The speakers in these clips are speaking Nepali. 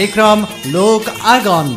कार्यक्रम लोक आगन।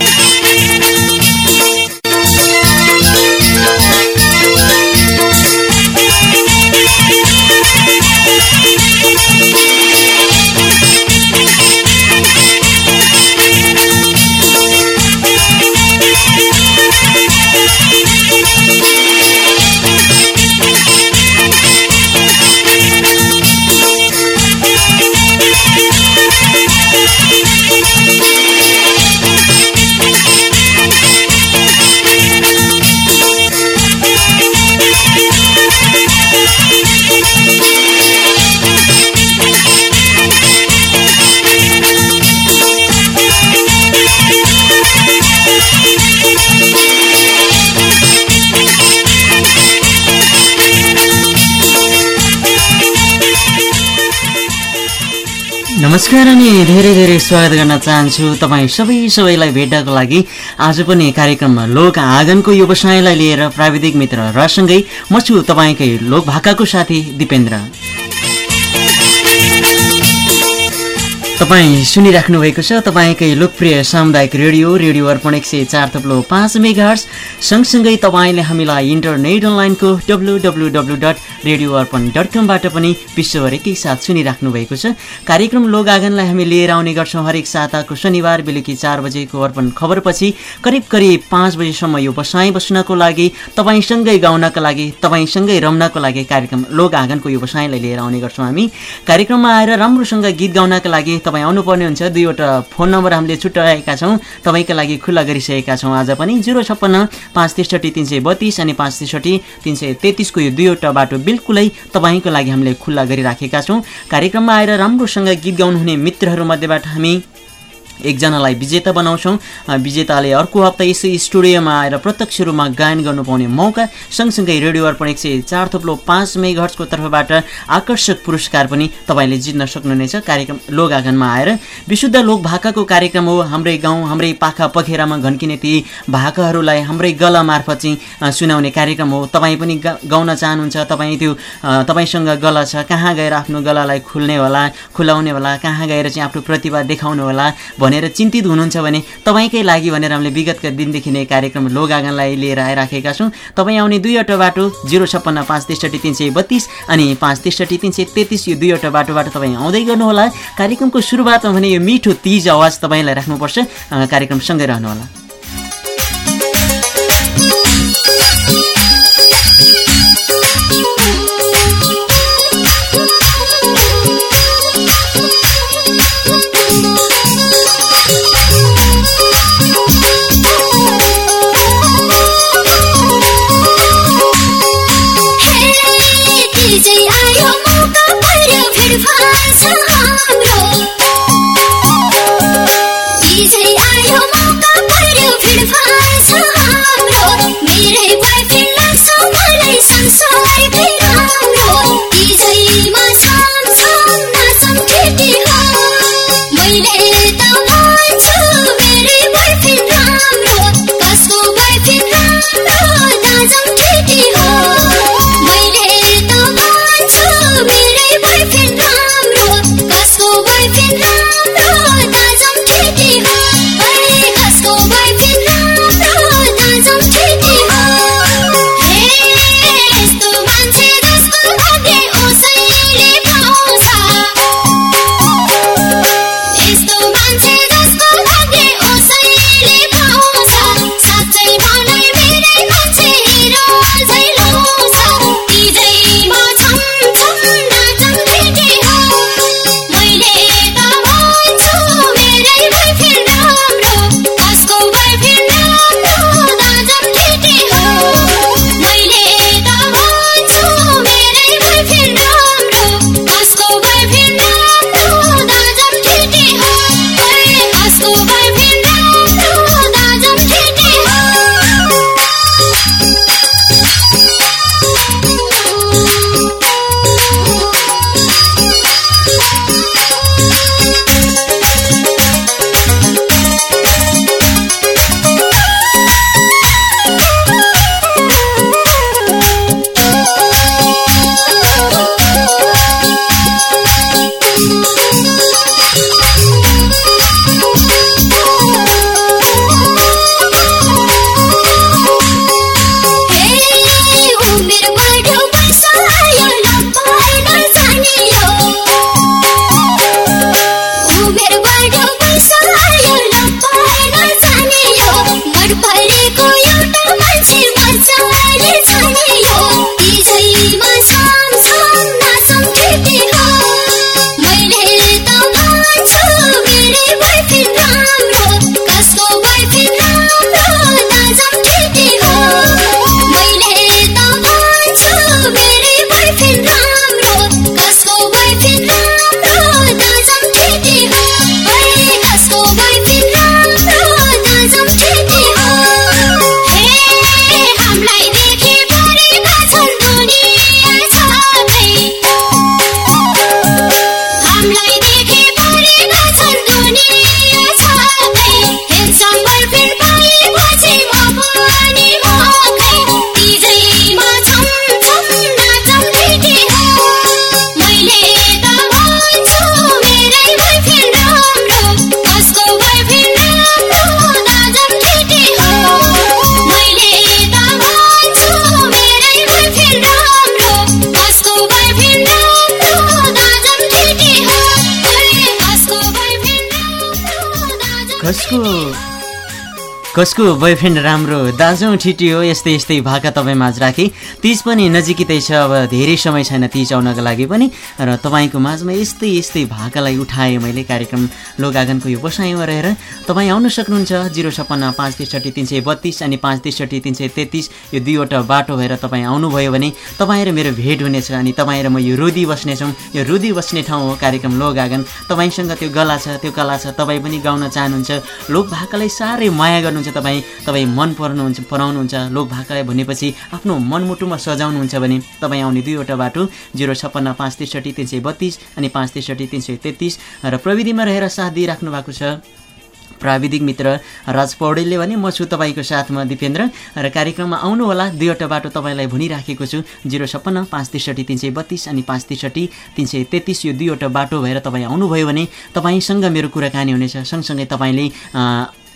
नमस्कार अनि धेरै धेरै स्वागत गर्न चाहन्छु। तपाईँ सबै सबैलाई भेट्नको लागि। आज पनि कार्यक्रममा लोक आँगनको व्यवसायलाई लिएर प्राविधिक मित्र रसँगै म छु तपाईँकै लोक भाकाको साथी दिपेन्द्र। तपाईँ सुनिराख्नु भएको छ तपाईँकै लोकप्रिय सामुदायिक रेडियो रेडियो अर्पण एक सय चार थप्लो पाँच मेगार्स सँगसँगै तपाईँले हामीलाई इन्टरनेट अनलाइनको W W W dot radio Arpan dot कमबाट पनि विश्वभर एकैसाथ सुनिराख्नु भएको छ। कार्यक्रम लोक आँगनलाई हामी लिएर आउने गर्छौँ हरेक साताको शनिबार बेलुकी चार बजेको अर्पण खबरपछि। करिब करिब पाँच बजीसम्म यो बसाइ बस्नको लागि तपाईँसँगै गाउनका लागि तपाईँसँगै रम्नको लागि कार्यक्रम लोक आँगनको यो बसाइलाई लिएर आउने गर्छौँ हामी। कार्यक्रममा आएर राम्रोसँग गीत गाउनका लागि तपाईँ आउनुपर्ने हुन्छ। दुईवटा फोन नम्बर हामीले छुट्याएका छौँ। तपाईँका लागि खुल्ला गरिसकेका छौँ आज पनि। जिरो छप्पन्न पाँच त्रिसठी तिन सय बत्तिस अनि पाँच त्रिसठी तिन सय तेत्तिसको यो दुईवटा बाटो बिल्कुलै तपाईँको लागि हामीले खुल्ला गरिराखेका छौँ। कार्यक्रममा आएर राम्रोसँग गीत गाउनुहुने मित्रहरूमध्येबाट हामी एकजनालाई विजेता बनाउँछौँ। विजेताले अर्को हप्ता यसै स्टुडियोमा आएर प्रत्यक्ष रूपमा गायन गर्नु पाउने मौका सँगसँगै रेडियो अर्पण एक सय चार थप्लो पाँच मेघर्सको तर्फबाट आकर्षक पुरस्कार पनि तपाईँले जित्न सक्नुहुनेछ कार्यक्रम लोक आँगनमा आएर विशुद्ध लोक भाकाको कार्यक्रम हो। हाम्रै गाउँ हाम्रै पाखा पखेरामा घन्किने ती भाकाहरूलाई हाम्रै गला मार्फत चाहिँ सुनाउने कार्यक्रम हो। तपाईँ पनि गाउन चाहनुहुन्छ। तपाईँ त्यो तपाईँसँग गला छ। कहाँ गएर आफ्नो गलालाई खुल्ने होला खुलाउने होला कहाँ गएर चाहिँ आफ्नो प्रतिभा देखाउनु होला भनेर चिन्तित हुनुहुन्छ भने तपाईँकै लागि भनेर हामीले विगतका दिनदेखि नै कार्यक्रम लोगागनलाई लिएर आइराखेका छौँ। तपाईँ आउने दुईवटा बाटो जिरो छप्पन्न पाँच त्रिसठी तिन सय बत्तिस अनि पाँच त्रिसठी तिन सय तेत्तिस यो दुईवटा बाटोबाट तपाईँ आउँदै गर्नुहोला। कार्यक्रमको सुरुवातमा भने यो मिठो तिज आवाज तपाईँलाई राख्नुपर्छ। कार्यक्रमसँगै रहनुहोला। कसको बोयफ्रेन्ड राम्रो? दाजु ठिटियो यस्तै यस्तै भाका तपाईँ माझ राखेँ। तिज पनि नजिकै छ अब धेरै समय छैन तिज आउनको लागि पनि। र तपाईँको माझमा यस्तै यस्तै भाकालाई उठाएँ मैले कार्यक्रम। लोगागनको यो बसाइमा रहेर तपाईँ आउनु सक्नुहुन्छ। जिरो छप्पन्न पाँच त्रिसठी तिन सय बत्तिस अनि पाँच त्रिसठी तिन सय तेत्तिस। यो दुईवटा बाटो भएर तपाईँ आउनुभयो भने तपाईँ र मेरो भेट हुनेछ अनि तपाईँ र म यो रुदी बस्नेछौँ। यो रुदी बस्ने ठाउँ हो कार्यक्रम लोगागन तपाईँसँग त्यो गला छ त्यो कला छ तपाईँ पनि गाउन चाहनुहुन्छ। लोक भाकालाई साह्रै माया गर्नु गर्नुहुन्छ। तपाईँ तपाईँ मन पर्नुहुन्छ पराउनुहुन्छ। लोक भाकालाई भनेपछि आफ्नो मनमुटुमा सजाउनुहुन्छ भने तपाईँ आउने दुईवटा बाटो जिरो छप्पन्न पाँच त्रिसठी तिन सय बत्तिस अनि पाँच त्रिसठी तिन सय तेत्तिस। र प्रविधिमा रहेर साथ दिइराख्नु भएको छ। प्राविधिक मित्र राज पौडेलले भने म छु तपाईँको साथमा दिपेन्द्र। र कार्यक्रममा आउनुहोला। दुईवटा बाटो तपाईँलाई भनिराखेको छु। जिरो छप्पन्न पाँच त्रिसठी तिन सय बत्तिस अनि पाँच त्रिसठी तिन सय तेत्तिस यो दुईवटा बाटो भएर तपाईँ आउनुभयो भने तपाईँसँग मेरो कुराकानी हुनेछ। सँगसँगै तपाईँले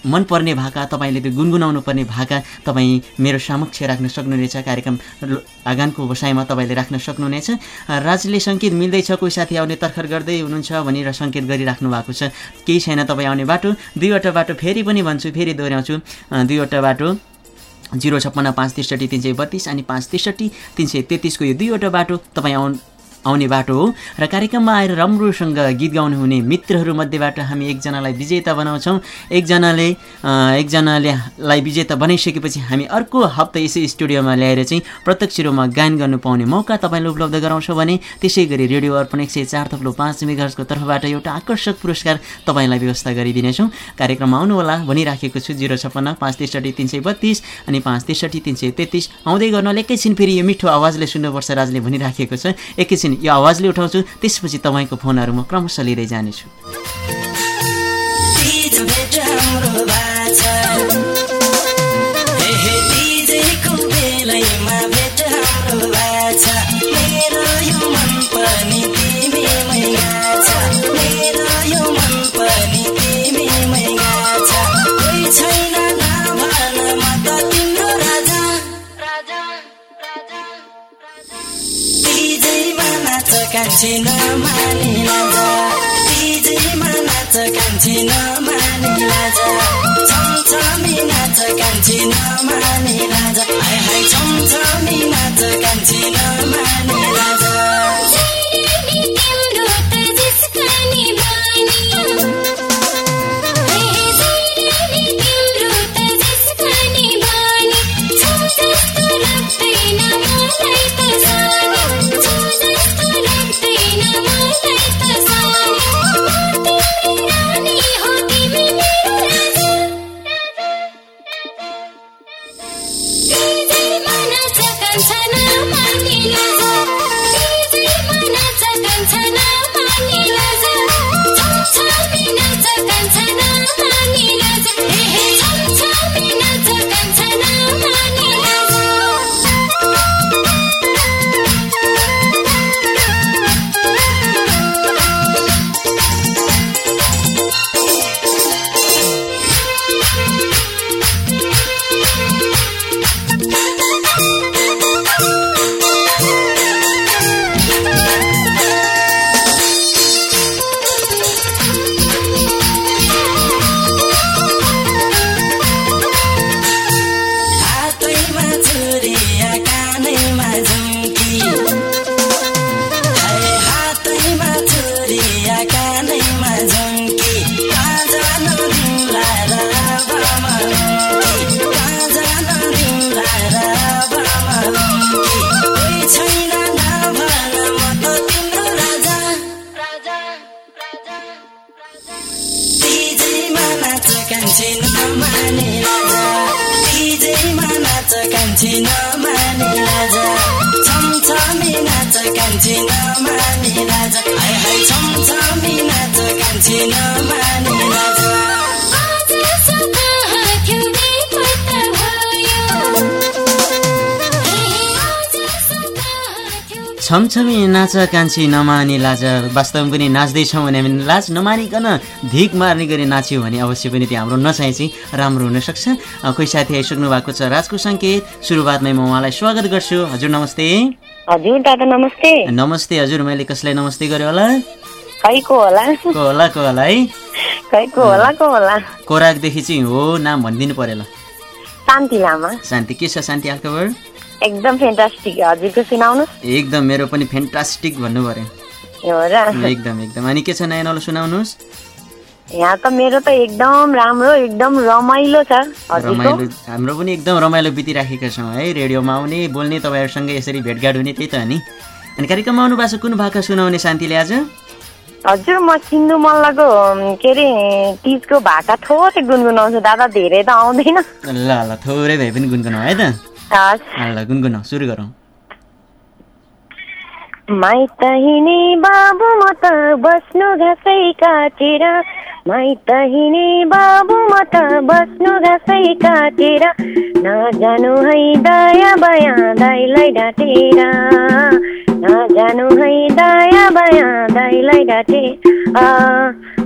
मनपर्ने भाका तपाईँले त्यो गुनगुनाउनु पर्ने भाका तपाईँ मेरो समक्ष राख्न सक्नुहुनेछ कार्यक्रम आँगनको बसाइमा तपाईँले राख्न सक्नुहुनेछ राजले सङ्केत मिल्दैछ कोही साथी आउने तर्खर गर्दै हुनुहुन्छ भनेर सङ्केत गरिराख्नु भएको छ। केही छैन तपाईँ आउने बाटो। दुईवटा बाटो फेरि पनि भन्छु फेरि दोहोऱ्याउँछु। दुईवटा बाटो जिरो छप्पन्न पाँच त्रिसठी तिन सय बत्तिस अनि पाँच त्रिसठी तिन सय तेत्तिसको यो दुईवटा बाटो तपाईँ आउनु आउने बाटो हो। र कार्यक्रममा आएर राम्रोसँग गीत गाउनु हुने मित्रहरूमध्येबाट हामी एकजनालाई विजेता बनाउँछौँ। एकजनाले एकजनालेलाई विजेता बनाइसकेपछि हामी अर्को हप्ता यसै स्टुडियोमा ल्याएर चाहिँ प्रत्यक्ष रूपमा गायन गर्नु पाउने मौका तपाईँले उपलब्ध गराउँछौँ भने त्यसै गरी रेडियो अर्पण एक सय चार थप्लो पाँच मेगाजको तर्फबाट एउटा आकर्षक पुरस्कार तपाईँलाई व्यवस्था गरिदिनेछौँ। कार्यक्रममा आउनुहोला भनिराखेको छु जिरो छप्पन्न पाँच त्रिसठी तिन सय बत्तिस अनि पाँच त्रिसठी तिन सय तेत्तिस। आउँदै गर्नु एकैछिन फेरि यो मिठो आवाजले सुन्नुपर्छ राजले भनिराखेको छ। एकैछिन यो आवाजले उठाउँछु त्यसपछि तपाईँको फोनहरू म क्रमशः लिँदै जानेछु। कान्छी नमानिला जा। डिजेमा नाच कान्छी नमानिला जा। छमछमी नाच कान्छी नमानिला जा। हाई हाई छमछमी नाच कान्छी नमानिला नाच कान्छी नमानी लाज। वास्तवमा पनि नाच्दैछौँ भने लाज नमानिकन धिक मार्ने गरी नाच्यो भने अवश्य पनि त्यो हाम्रो नचाइ चाहिँ राम्रो हुनसक्छ कोही साथी आइसक्नु भएको छ राजको सङ्केत। सुरुवातमै म उहाँलाई स्वागत गर्छु। हजुर नमस्ते। हजुर दादा नमस्ते। नमस्ते हजुर मैले कसलाई नमस्ते गरेँ होला? को होला? को होला को होला है? को होला को होला? कोराकदेखि चाहिँ हो नाम भनिदिनु पऱ्यो ल शान्ति लामा। शान्ति के छ शान्ति हालखबर एकदम फेन्टास्टिक हजुरको सुनाउनुहोस्। एकदम मेरो पनि फेन्टास्टिक भन्नु र। एकदम एकदम। अनि के छ नयाँ नौलो सुनाउनुहोस्। यहाँ त मेरो त एकदम राम्रो एकदम रमाइलो छ रमाइलो हाम्रो पनि एकदम रमाइलो बितिराखेका छौँ है रेडियोमा आउने बोल्ने तपाईँहरूसँग यसरी भेटघाट हुने त्यही त नि अनि कार्यक्रममा आउनु भएको छ कुन भाका सुनाउने शान्तिले आज? हजुर म सिन्धु मल्लको के अरे तिजको भाका थोरै गुनगुनाउँछु दादा धेरै त आउँदैन। ल ल थोरै भए पनि गुनगुनाऊ है त। ल गुनगुनाऊ सुरु गरौँ माइत हिँडे बाबु म त बस्नु घाँसै काटेर माइत हिँडे बाबु म त बस्नु घाँसै काटेर नजानु है दया बया दाइलाई ढाँटेर नजानु है दया बया दाइलाई अ,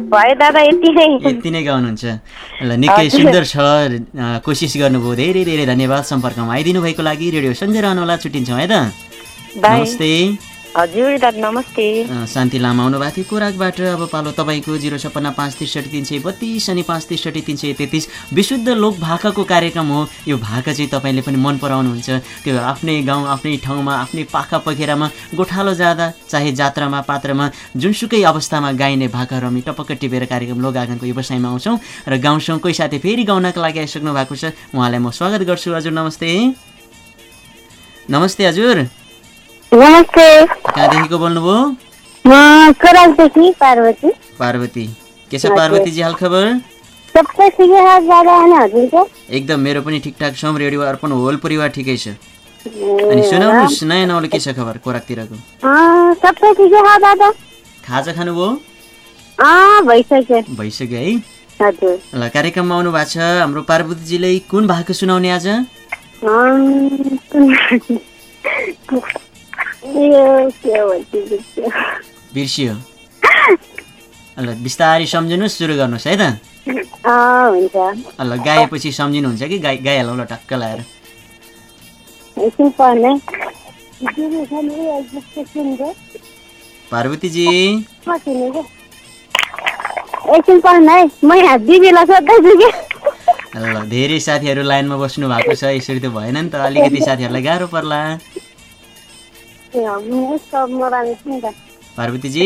भयो दादा यति नै। यति नै गाउनुहुन्छ। ल निकै। सुन्दर छ। कोसिस गर्नुभयो। धेरै धेरै धन्यवाद सम्पर्कमा आइदिनु भएको लागि। रेडियो सँगै रहनुहोला छुट्टिन्छौँ है त। नमस्ते। हजुर दादा नमस्ते। शान्ति लामा आउनुभएको थियो कोराकबाट। अब पालो तपाईँको जिरो छप्पन्न पाँच त्रिसठी तिन सय बत्तिस अनि पाँच त्रिसठी तिन सय तेत्तिस। विशुद्ध लोक भाकाको कार्यक्रम हो। यो भाका चाहिँ तपाईँले पनि मन पराउनुहुन्छ। त्यो आफ्नै गाउँ आफ्नै ठाउँमा आफ्नै पाखा पखेरामा गोठालो जाँदा चाहे जात्रामा पात्रमा जुनसुकै अवस्थामा गाइने भाकाहरू हामी टपक्क टिपेर कार्यक्रम लोक आँगनको व्यवसायमा आउँछौँ। र गाउँछौँ कोही साथी फेरि गाउनका लागि आइसक्नु भएको छ। उहाँलाई म स्वागत गर्छु। हजुर नमस्ते। नमस्ते हजुर। कहाँदेखिको बोल्नुभयो? पार्वती। पार्वती। के छ पार्वतीजी अनि हजुरको? एकदम मेरो पनि ठिकठाक छौँ रेडियो अर्पण होल परिवार ठिकै छ। अनि सुनाउनुहोस् नयाँ नौलो के छ खबर दादा। खाजा खानुभयो? भइसक्यो। है। ल कार्यक्रममा आउनु भएको छ हाम्रो पार्वतीजीले कुन भाका सुनाउने आज? बिर्स्यो। ल बिस्तारै सम्झिनुहोस् सुरु गर्नुहोस् है त ल गाएपछि सम्झिनुहुन्छ कि गाइ गाइहालौँ ल टक्क लगाएर पार्वतीजी ल धेरै साथीहरू लाइनमा बस्नु भएको छ यसरी त भएन नि त अलिकति साथीहरूलाई गाह्रो पर्ला पार्वतीजी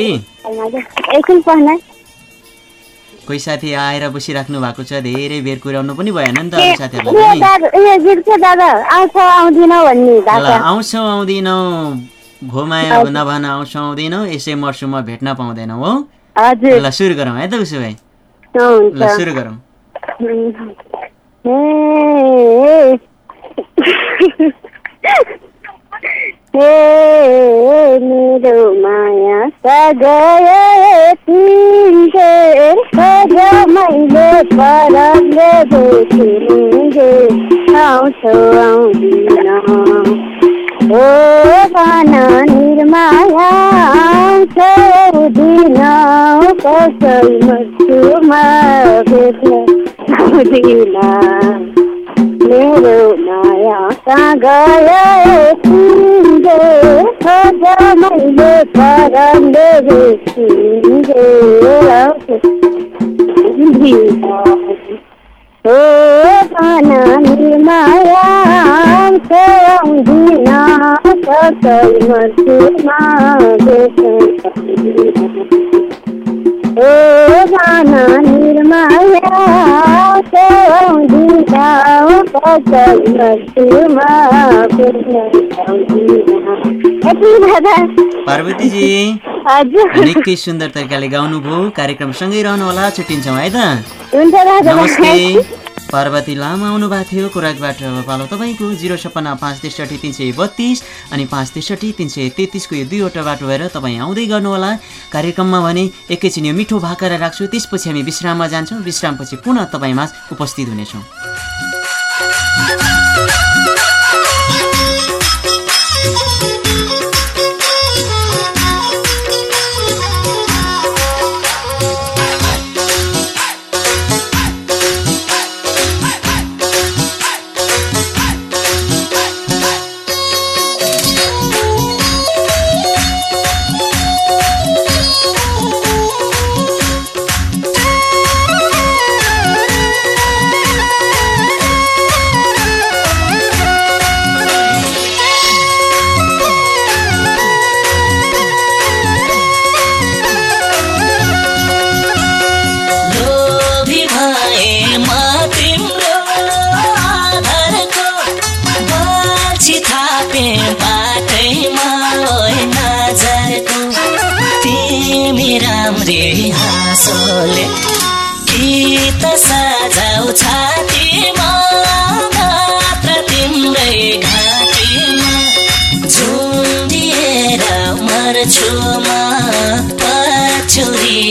कोही साथी आएर बसिराख्नु भएको छ धेरै बेर कुराउनु पनि भएन नि त साथीहरूलाई आउँछ आउँदिन घुमायो नभन आउँछौ आउँदैनौ। यसै मर्छु म भेट्न पाउँदैनौ हो? ल सुरु गरौँ है त उसो हुन्छ। ल सुरु गरौँ। ए मेरो माया सगए तिनले सज मैले परले देखिने आउँछौ आउँदिन ओ पाना निर्माया आउँछौ दिन कसै मर्छुमा भेट्न आउँदिन मेरो माया मैले परले तिमीले ओ पाना कसै मर्छुमा पार्वतीजी निकै सुन्दर तरिकाले गाउनुभयो कार्यक्रम सँगै रहनु होला छुट्टिन्छौँ है त? हुन्छ नमस्ते। पार्वती लामा आउनु भएको थियो। कोराकबाट अब पालो तपाईँको जिरो छप्पन्न पाँच त्रिसठी तिन सय बत्तिस अनि पाँच त्रिसठी तिन सय तेत्तिसको यो दुईवटा बाटो भएर तपाईँ आउँदै गर्नुहोला। कार्यक्रममा भने एकैछिन यो मिठो भाकाएर राख्छु। त्यसपछि हामी विश्राममा जान्छौँ। विश्रामपछि पुनः तपाईँमा उपस्थित हुनेछौँ।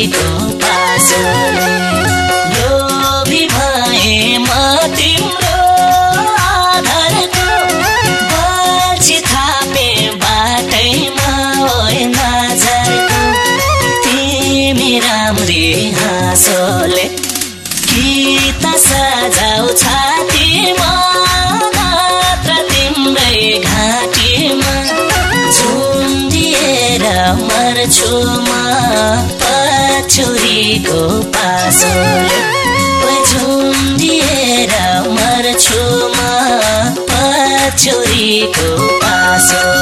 do. पासोले ओइ झुन्डिएर मर्छु म पछुरीको पासोले।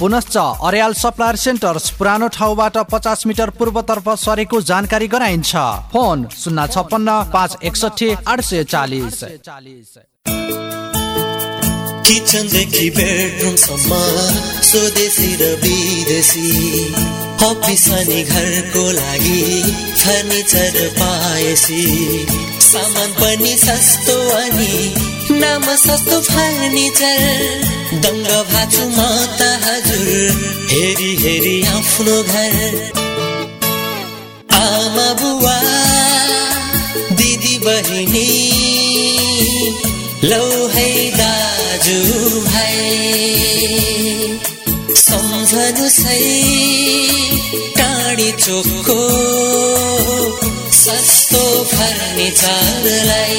पुनश्च अर्याल सप्लायर सेन्टर्स पुरानो ठाउँबाट पचास मिटर पूर्वतर्फ सरेको जानकारी गराइन्छ। फोन शून्य छप्पन्न पाँच एकसठी आठ सय चालिस। किचनदेखि बेडरुमसम्म स्वदेशी र विदेशी? अफिस अनि घरको लागि फर्निचर पाएसी। सामान पनि सस्तो अनि नाम सस्तो फर्निचर दङ्ग भाछु म त हजुर हेरी हेरी आफ्नो घर। आमा बुवा दिदी बहिनी लौ है दाजु भाइ। सम्झनु सही टाढी चोकको सस्तो फर्निचरलाई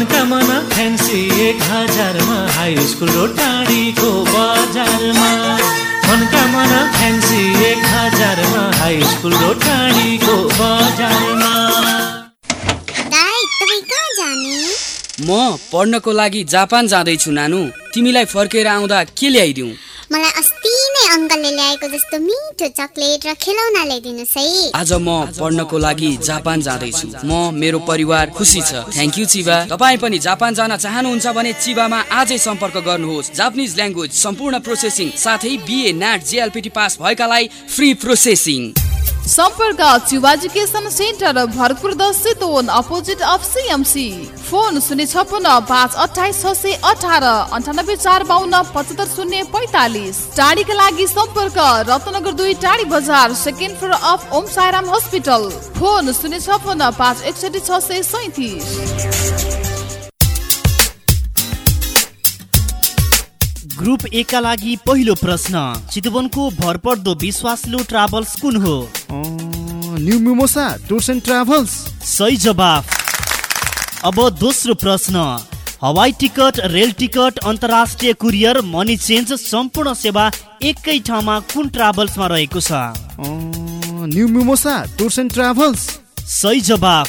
मनका मना फ्यान्सी एक हजारमा हाई स्कुल र टाढीको बजारमा। मनका मना फ्यान्सी एक हजारमा हाई स्कुल र टाढीको बजारमा। दाइ तपाईँ कहाँ जाने? म पढ्नको लागि जापान जाँदैछु नानु। तिमीलाई फर्केर आउँदा के ल्याइदिउँ? मलाई अस्ति अङ्कलले ल्याएको जस्तो मिठो चक्लेट र खेलौना ल्याइदिनुहोस् है। आज म पढ्नको लागि जापान जाँदैछु। म मेरो परिवार खुसी छ। Thank you Chiba. तपाईँ पनि जापान जान चाहनुहुन्छ भने चिबामा आजै सम्पर्क गर्नुहोस्। जापानिज ल्याङ्ग्वेज सम्पूर्ण प्रोसेसिङ साथै बिए नाट जेएलपिटी पास भएकालाई फ्री प्रोसेसिङ सम्पर्क चिवा एजुकेसन सेन्टर भरतपुर दस Chitwan opposite of CMC phone शून्य छप्पन्न पाँच अठाइस छ सय अठार अन्ठानब्बे चार बाहन्न पचहत्तर शून्य पैँतालिस। टाढीका लागि सम्पर्क। रत्नगर दुई टाढी बजार second floor of Om Sairam hospital. Phone शून्य छप्पन्न पाँच एकसठी छ सय सैतिस। ग्रुप ए का लागि पहिलो प्रश्न चितवनको भरपर्दो विश्वासिलो ट्राभल्स कुन हो? New Mimosa tours and travels. सही जवाफ। अब दोस्रो प्रश्न हवाई टिकट रेल टिकट अन्तर्राष्ट्रिय कुरियर मनी चेन्ज सम्पूर्ण सेवा एकै ठाउँमा कुन ट्राभल्समा रहेको छ? New Mimosa tours and travels सही जवाफ।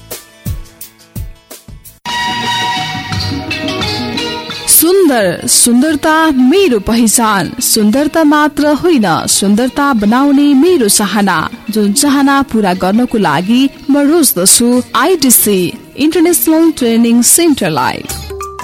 सुन्दर सुन्दरता मेरो पहिचान। सुन्दरता मात्र होइन सुन्दरता बनाउने मेरो चाहना। जुन चाहना पूरा गर्नको लागि म रोज्दछु IDC international training सेन्टरलाई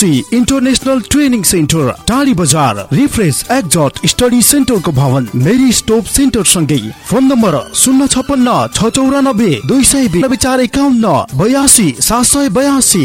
ITC international training centre Tadhi बजार रिफ्रेस एक्जट स्टडी सेन्टरको भवन मेरी स्टोप सेन्टर सँगै। फोन नम्बर शून्य छपन्न छ चौरानब्बे दुई सय चार एकाउन्न बयासी सात सय बयासी।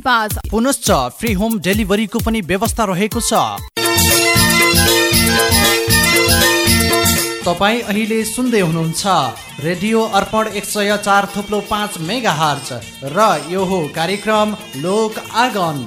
पाँच पुनश्च फ्री होम डेलिभरीको पनि व्यवस्था रहेको छ। तपाईँ अहिले सुन्दै हुनुहुन्छ रेडियो अर्पण एक सय चार थुप्लो पाँच मेगा हर्च र यो हो कार्यक्रम लोक आगन।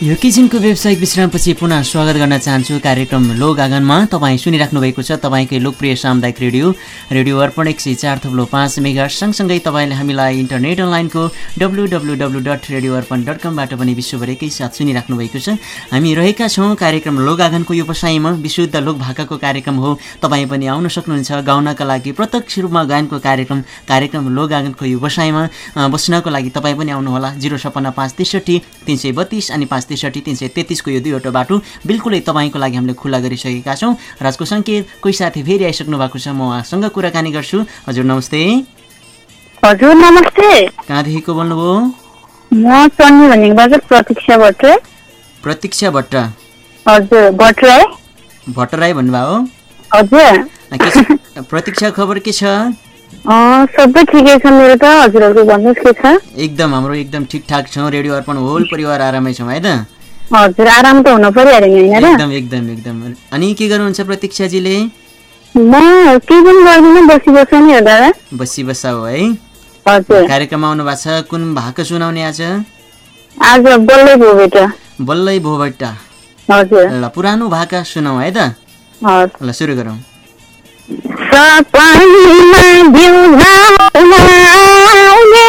यो किसिमको व्यावसायिक विश्रामपछि पुनः स्वागत गर्न चाहन्छु कार्यक्रम लोक आँगनमा। तपाईँ सुनिराख्नु भएको छ तपाईँकै लोकप्रिय सामुदायिक रेडियो रेडियो अर्पण एक सय चार थप्लो पाँच मेगा सँगसँगै तपाईँले हामीलाई इन्टरनेट अनलाइनको W W W dot radio Arpan dot कमबाट पनि विश्वभरिकै साथ सुनिराख्नु भएको छ। हामी रहेका छौँ कार्यक्रम लोक आँगनको यो बसाइमा। विशुद्ध लोक भाकाको कार्यक्रम हो। तपाईँ पनि आउन सक्नुहुन्छ गाउनका लागि प्रत्यक्ष रूपमा गायनको कार्यक्रम कार्यक्रम लोक आँगनको यो बसाइमा। बस्नको लागि तपाईँ पनि आउनुहोला। जिरो छपन्न पाँच त्रिसठी तिन सय बत्तिस अनि पाँच त्रिसठी तिन सय तेत्तिसको यो दुईवटा बाटो बिल्कुलै तपाईँको लागि हामीले खुल्ला गरिसकेका छौँ। राजको सङ्केत कोही साथी फेरि आइसक्नु भएको छ म उहाँसँग कुराकानी गर्छु। हजुर नमस्ते। हजुर नमस्ते। कहाँदेखिको बोल्नुभयो? म भनेको प्रतीक्षा भट्टराई प्रतीक्षा भट्ट। हजुर भट्टराई भट्टराई भन्नुभयो? हजुर? प्रतीक्षा खबर के छ? सबै ठिकै छ मेरो त। हजुरहरूको भन्नुहोस् के छ? एकदम हाम्रो एकदम ठिकठाक छौँ। रेडियो अर्पण होल परिवार आरामै छौँ है त? हजुर आराम त हुन परिहाल्यो नि एकदम एकदम एकदम। अनि के गर्नुहुन्छ प्रतीक्षाजीले? म केही पनि गर्दिनँ बसी बस्छ नि हो दादा। बसी बसा हो है? हजुर। कार्यक्रममा आउनु भएको छ। कुन भाका सुनाउने आज? आज बल्लै भयो बेटा बल्लै भोबट्टा हजुर। ल पुरानो भाका सुनाऊ है त? ल सुरु गरौँ। सपनीमा बिउझाउन आउने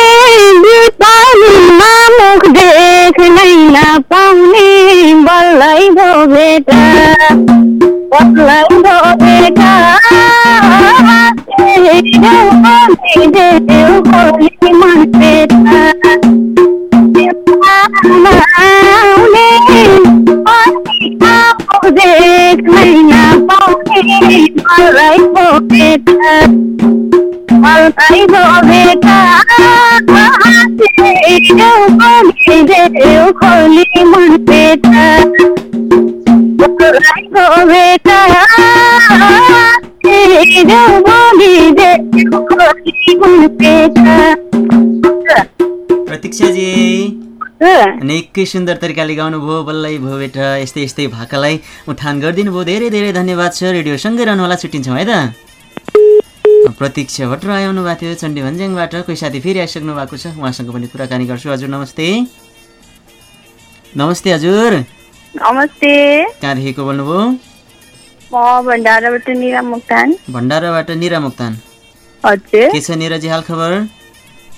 बिपानीमा मुख देख्नै नपाउने बल्लै भो बेटा बल्लै भो बेटा देऊ मन बेटा आउने। प्रतीक्षाजी। निकै सुन्दर तरिकाले गाउनुभयो बल्लै भयो बेटा। यस्तै यस्तै भाकालाई उठान गरिदिनु भयो धेरै धेरै धन्यवाद छ। रेडियो सँगै रहनुहोला छुट्टिन्छौँ है त? प्रतीक्षा भट्टराई आउनु भएको थियो चण्डी भन्ज्याङबाट कोही साथी फेरि आइसक्नु भएको छ। उहाँसँग पनि कुराकानी गर्छु। हजुर नमस्ते। नमस्ते हजुर। नमस्ते। कहाँदेखिको बोल्नुभयो? भण्डाराबाट निरा मुक्तान। भण्डाराबाट निरा मुक्तान। के छ निराजी हाल खबर?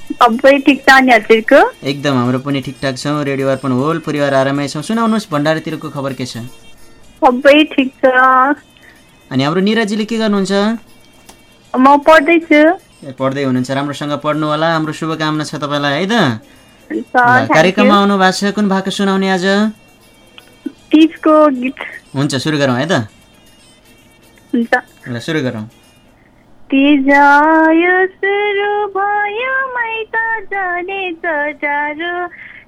सबै ठिक छ नि हजुरको? एकदम हाम्रो पनि ठिकठाक छौँ। रेडियो अर्पण होल परिवार आरामै छौँ। सुनाउनुहोस् भण्डारातिरको खबर के छ? सबै ठिक छ। अनि हाम्रो निराजीले के गर्नुहुन्छ? म पढ्दैछु। पढ्दै हुनुहुन्छ। राम्रोसँग पढ्नु होला हाम्रो शुभकामना छ तपाईँलाई है त? कार्यक्रममा। आउनु भएको छ। कुन भाका सुनाउने आज? तिजको गीत। हुन्छ सुरु गरौँ है त? हुन्छ। ल सुरु गरौँ। तिजायो सुरु भयो माइत जाने जाडो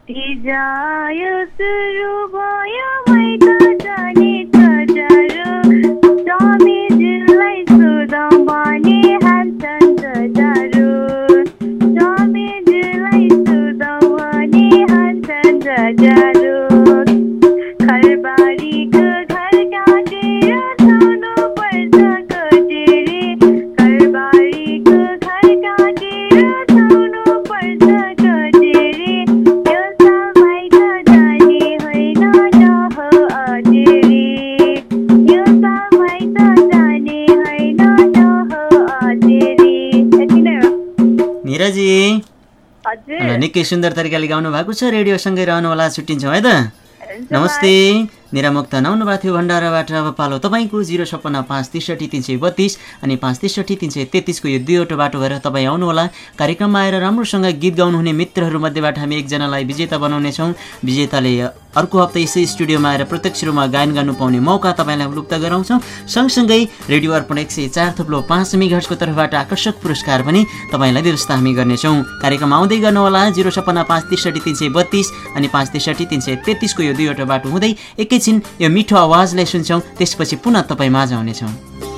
तिजायो सुरु भयो माइत जाने सुन्दर तरिकाले गाउनु भएको छ रेडियो सँगै रहनु होला छुट्टिन्छौँ है त? नमस्ते निरामुक्त आउनु भएको थियो भण्डाराबाट अब पालो तपाईँको जिरो छप्पन्न पाँच त्रिसठी तिन सय बत्तिस अनि पाँच त्रिसठी तिन सय तेत्तिसको यो दुईवटा बाटो भएर तपाईँ आउनुहोला। कार्यक्रममा आएर राम्रोसँग गीत गाउनुहुने मित्रहरूमध्येबाट हामी एकजनालाई विजेता बनाउनेछौँ। विजेताले अर्को हप्ता यसै स्टुडियोमा आएर प्रत्यक्ष रूपमा गायन गर्नु पाउने मौका तपाईँलाई उपलब्ध गराउँछौँ। सँगसँगै रेडियो अर्पण एक सय चार थुप्लो पाँच मेघर्सको तर्फबाट आकर्षक पुरस्कार पनि तपाईँलाई व्यवस्था हामी गर्नेछौँ। कार्यक्रम आउँदै गर्नुहोला जिरो छप्पन्न पाँच त्रिसठी तिन सय बत्तिस अनि पाँच त्रिसठी तिन सय तेत्तिसको यो दुईवटा बाटो हुँदै एकैछिन यो मिठो आवाजलाई सुन्छौँ त्यसपछि पुनः तपाईँ माझ आउनेछौँ।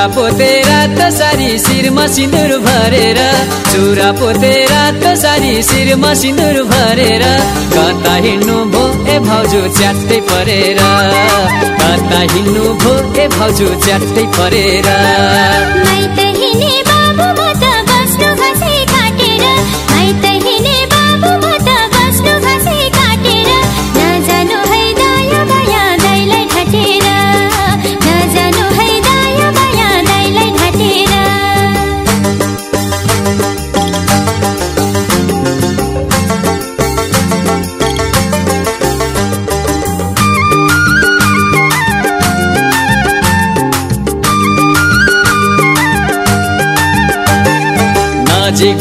चुरा पोतेर त सारी शिरमा सिन्दुर भरेर चुरा पोतेर त सारी शिरमा सिन्दुर भरेर कता हिँड्नु भो ए भाउजू च्याट्टै परेर कता हिँड्नु भो ए भाउजू च्याट्टै परेर।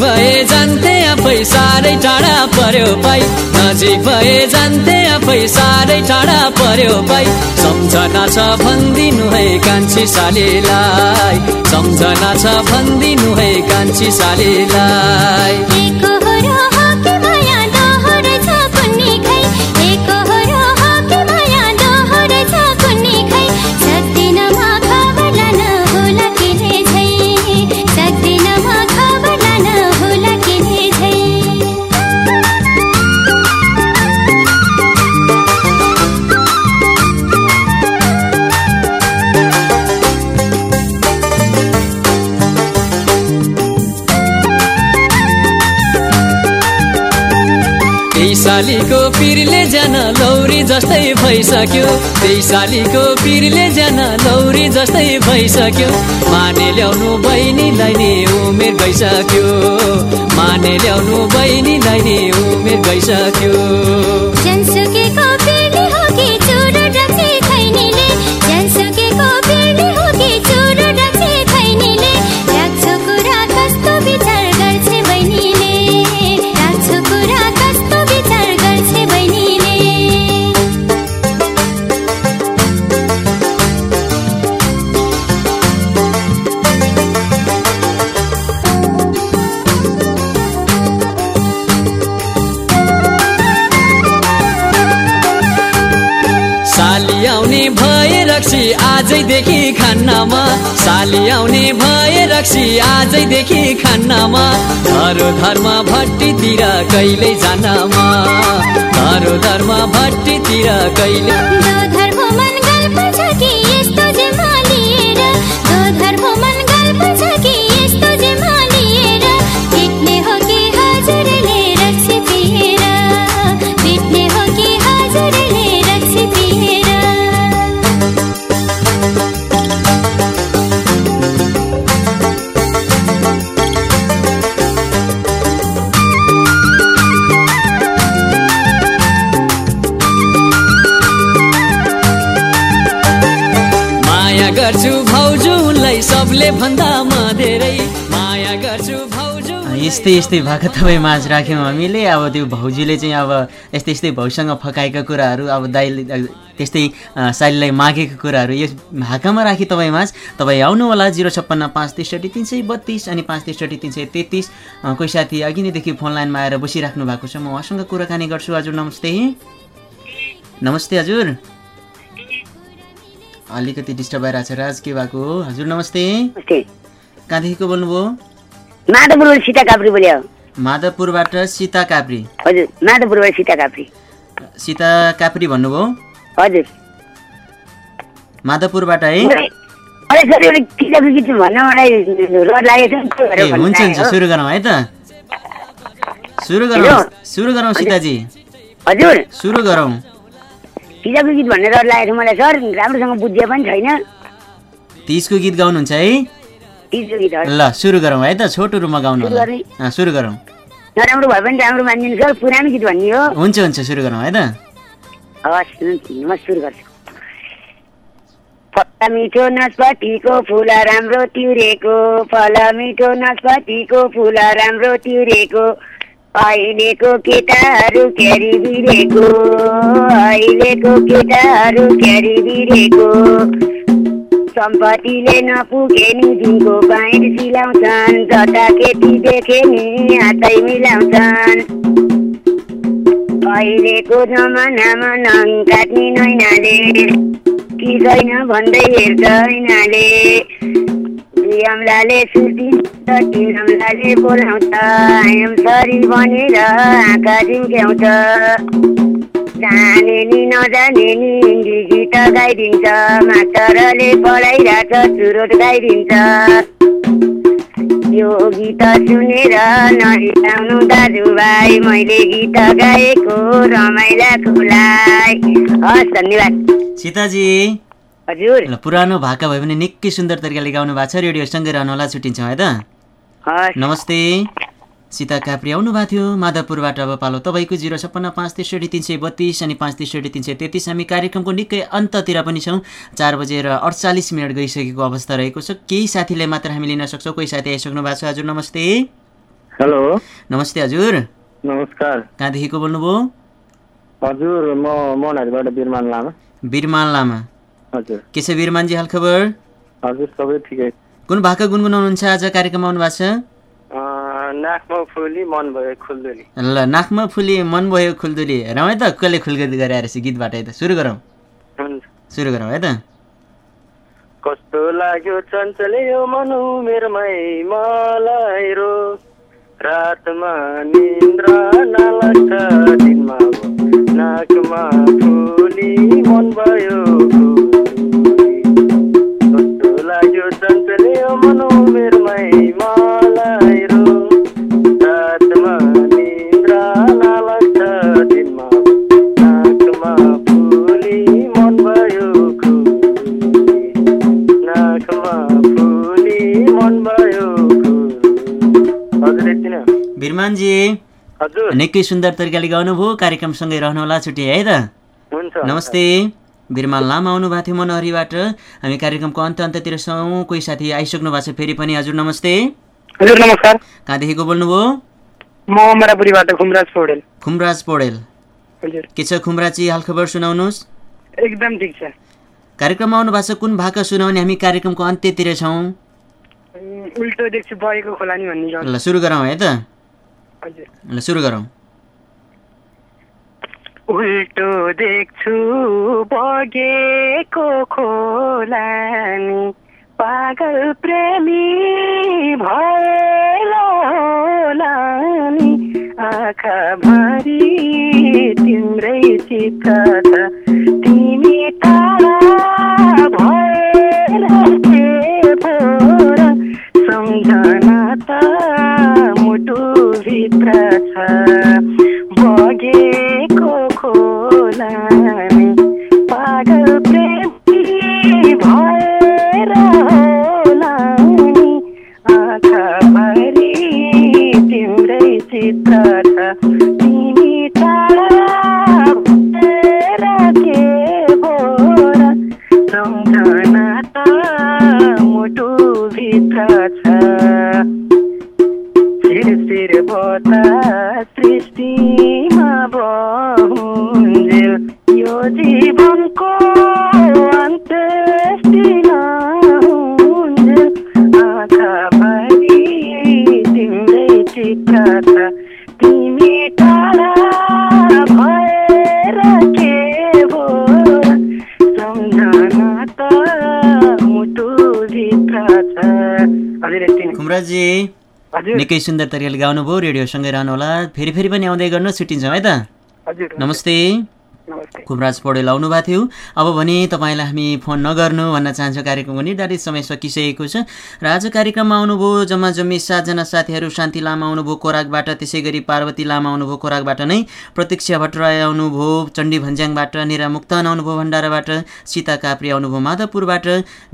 भए जान्थे आफै साह्रै टाढा पर्यो पाइ नजिक भए जान्थे आफै साह्रै टाढा पर्यो पाइ सम्झना छ भनिदिनु है कान्छी सालीलाई। सम्झना छ भनिदिनु है कान्छी सालीलाई। जस्तै भइसक्यो। त्यही सालीको पिरले जान लौरी जस्तै भइसक्यो। माने ल्याउनु बहिनीलाई नि उमेर गइसक्यो। माने ल्याउनु बहिनीलाई नि उमेर गइसक्यो। खान्नमा। साली आउने भए रक्सी आजैदेखि खान्नमा। धरो धर्म भट्टीतिर कहिल्यै जानमा। धरो धर्म भट्टीतिर कहिले यस्तै यस्तै भएको तपाईँ माझ राख्यौँ हामीले। अब त्यो भाउजूले चाहिँ अब यस्तै यस्तै भाउसँग फकाएका कुराहरू अब दाइले त्यस्तै सालीलाई मागेको कुराहरू यस भाकामा राखी तपाईँ माझ तपाईँ आउनु होला जिरो छप्पन्न पाँच त्रिसठी तिन सय बत्तिस अनि पाँच त्रिसठी तिन सय तेत्तिस। कोही साथी अघि नैदेखि फोन लाइनमा आएर बसिराख्नु भएको छ। म उहाँसँग कुराकानी गर्छु। हजुर नमस्ते। नमस्ते हजुर। अलिकति डिस्टर्ब भइरहेको छ राज के भएको हो? हजुर नमस्ते। कहाँदेखिको बोल्नुभयो? माधवपुरबाट सीता काप्री बोल्यो। माधवपुरबाट सीता काप्री हजुर माधवपुरबाट सीता काप्री सीता काप्री भन्नुभयो। हजुर। माधवपुरबाट है? हुन्छ हुन्छ। सुरु गरौँ है त। सुरु गरौँ सुरु गरौँ सीताजी। हजुर। सुरु गरौँ। किताबको गीत भन्ने रड लागेको छ मलाई सर। राम्रोसँग बुझ्दिए पनि छैन। तिजको गीत गाउनुहुन्छ है? तिजको ल सुरु गरौँ है त छोटो रूपमा गाउनु सुरु होला गरौँ। नराम्रो भए पनि राम्रो मानिदिनु सर पुरानो गीत भन्ने हो। हुन्छ हुन्छ सुरु गरौँ है त। हुन्छ, म सुरु गर्छु। फल मिठो नस्पतिको फुल राम्रो तिउरेको। फल मिठो नस्पतिको फुल राम्रो तिउरेको। अहिलेको केटाहरू क्यारी बिरेको। अहिलेको केटाहरू क्यारी बिरेको। सम्पत्तिले नपुगे नि दिनको बाहिर सिलाउँछन् जता केटी देखे नि हातै मिलाउँछन्। अहिलेको जमानामा नङ काट्ने नैनाले कि छैन भन्दै हेर्छ ऐनाले सुर्ती अम्लाले बोलाउँछ आयम सरी भनेर आँखा झिम्क्याउँछ। जाने नि नजाने नि हिन्दी गीत गाइदिन्छ। मास्टरले पढाइरहेछ चुरोट गाइदिन्छ। यो गीत सुनेर नरिसाउनु दाजुभाइ मैले गीत गाएको रमाइला खुलाई हस् धन्यवाद। सीताजी। हजुर। ल पुरानो भाका भए पनि निकै सुन्दर तरिकाले गाउनु भएको छ। रेडियोसँगै रहनु होला छुट्टिन्छौँ है त? नमस्ते। सीता काप्री आउनु भएको थियो। माधवपुरबाट अब पालो तपाईँको जिरो छप्पन्न पाँच त्रिसठी तिन सय बत्तिस अनि पाँच त्रिसठी तिन सय तेत्तिस। हामी कार्यक्रमको निकै अन्ततिर पनि छौँ। चार बजेर अडचालिस मिनट गइसकेको अवस्था रहेको छ। केही साथीलाई मात्र हामी लिन सक्छौँ। कोही साथी आइसक्नु भएको छ? हजुर नमस्ते। हेलो। नमस्ते हजुर। नमस्कार। कहाँदेखिको बोल्नुभयो? हजुर म बिरमान लामा। बिरमान लामा। हजुर। के छ बिरमानजी हालखबर? हजुर सबै ठिकै। कुन भाका गुनगुनाउनुहुन्छ? आज कार्यक्रममा आउनु भएको छ? नाकमा फुली मन भयो खुल्दुली। ल नाकमा फुली मन भयो खुल्दुली है त कसले खुलगत गरे आएर गीतबाट है त। सुरु गरौँ। सुरु गरौँ है त। कस्तो लाग्यो चञ्चले यो मन उमेरमै मलाई रो। रातमा निन्द्रा नलाग्छ दिनमा। नाकमा फुली मन भयो। कस्तो लाग्यो चञ्चले यो मन उमेरमै हजुर। निकै सुन्दर तरिकाले गाउनुभयो। कार्यक्रमसँगै रहनुहोला छुट्टी है त? हुन्छ। नमस्ते। बिरमाल लामा आउनु भएको थियो मनहरीबाट। हामी कार्यक्रमको अन्त अन्त्यतिर छौँ। कोही साथी आइसक्नु भएको छ फेरि पनि। हजुर नमस्ते। हजुर नमस्कार। कहाँदेखिको बोल्नुभयो? म खुमराज पौडेल। खुमराज पौडेल। हजुर। के छ खुमराजी हालखबर सुनाउनुहोस्। एकदम ठिक छ। कार्यक्रममा आउनु भएको छ। कुन भाका सुनाउने हामी कार्यक्रमको अन्त्यतिर छौँ? उल्टो देख्छु बगेको खोलानी भन्ने ल सुरु गरौँ है त। हजुर। सुरु गरौँ। उल्टो देख्छु बगेको खोलानी पागल प्रेमी भएर होला नि आँखा भरि तिम्रै चित्र छ तिमी टाढा भएर सम्झना त मुटुभित्र छ बगेको खोलानी निकै सुन्दर तरिकाले गाउनुभयो रेडियोसँगै रहनुहोला। फेरि फेरि पनि आउँदै गर्नु छुट्टिन्छौँ है त? नमस्ते। नमस्ते कुमराज पौडेल आउनु भएको थियो। अब भने तपाईँलाई हामी फोन नगर्नु भन्न चाहन्छौँ कार्यक्रमको निर्धारित समय सकिसकेको छ। र आज कार्यक्रममा आउनुभयो जम्मा जम्मी सातजना साथीहरू शान्ति लामा आउनुभयो कोराकबाट त्यसै गरी पार्वती लामा आउनुभयो कोराकबाट नै प्रतीक्षा भट्टराई आउनुभयो चण्डी भन्ज्याङबाट निरा मुक्तन आउनुभयो भण्डाराबाट सीता काप्री आउनुभयो माधवपुरबाट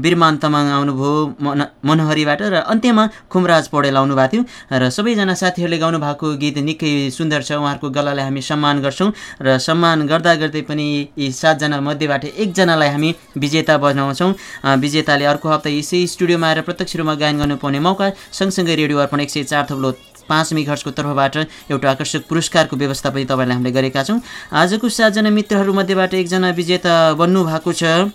बिरमान तमाङ आउनुभयो मन मनहरीबाट र अन्त्यमा खुमराज पौडेल आउनु भएको थियो। र सबैजना साथीहरूले गाउनु भएको गीत निकै सुन्दर छ। उहाँहरूको गलालाई हामी सम्मान गर्छौँ र सम्मान गर्दा गर्दै पनि यी सातजना मध्येबाट एकजनालाई हामी विजेता बनाउँछौँ। विजेताले अर्को हप्ता यसै स्टुडियोमा आएर प्रत्यक्ष रूपमा गायन गर्नु पाउने मौका सँगसँगै रेडियो अर्पण एक सय चार थप्लो पाँच तर्फबाट एउटा आकर्षक पुरस्कारको व्यवस्था पनि तपाईँलाई हामीले गरेका छौँ। आजको सातजना मित्रहरूमध्येबाट एकजना विजेता बन्नु भएको छ।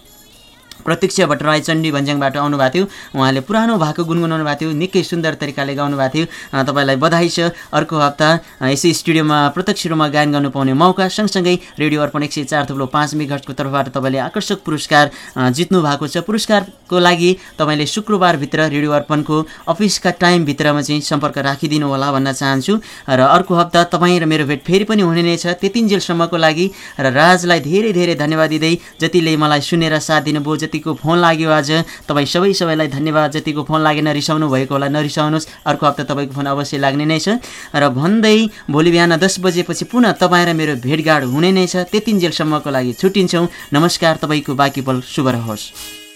प्रतीक्षा भट्टराई चण्डी भन्ज्याङबाट आउनुभएको थियो। उहाँले पुरानो भएको गुनगुनाउनु भएको थियो। निकै सुन्दर तरिकाले गाउनु भएको थियो। तपाईँलाई बधाई छ। अर्को हप्ता यसै स्टुडियोमा प्रत्यक्ष रूपमा गायन गर्नु पाउने मौका। सँगसँगै रेडियो अर्पण एक सय चार थुप्रो पाँच मेघर्सको तर्फबाट तपाईँले आकर्षक पुरस्कार जित्नु भएको छ। पुरस्कारको लागि तपाईँले शुक्रबारभित्र रेडियो अर्पणको अफिसका टाइमभित्रमा चाहिँ सम्पर्क राखिदिनु होला भन्न चाहन्छु। र अर्को हप्ता तपाईँ र मेरो भेट फेरि पनि हुने नै छ। त्यतिन्जेलसम्मको लागि र राजलाई धेरै धेरै धन्यवाद दिँदै जतिले मलाई सुनेर साथ दिनुभयो जतिको फोन लाग्यो आज। तपाईँ सबै सबैलाई धन्यवाद। जतिको फोन लागेन रिसाउनु भएको होला नरिसाउनुहोस्। अर्को हप्ता तपाईँको फोन अवश्य लाग्ने नै छ। र भन्दै भोलि बिहान दस बजेपछि पुनः तपाईँ र मेरो भेटघाट हुने नै छ। त्यतिन्जेलसम्मको लागि छुट्टिन्छौँ। नमस्कार तपाईँको बाँकी पल शुभ रहोस्।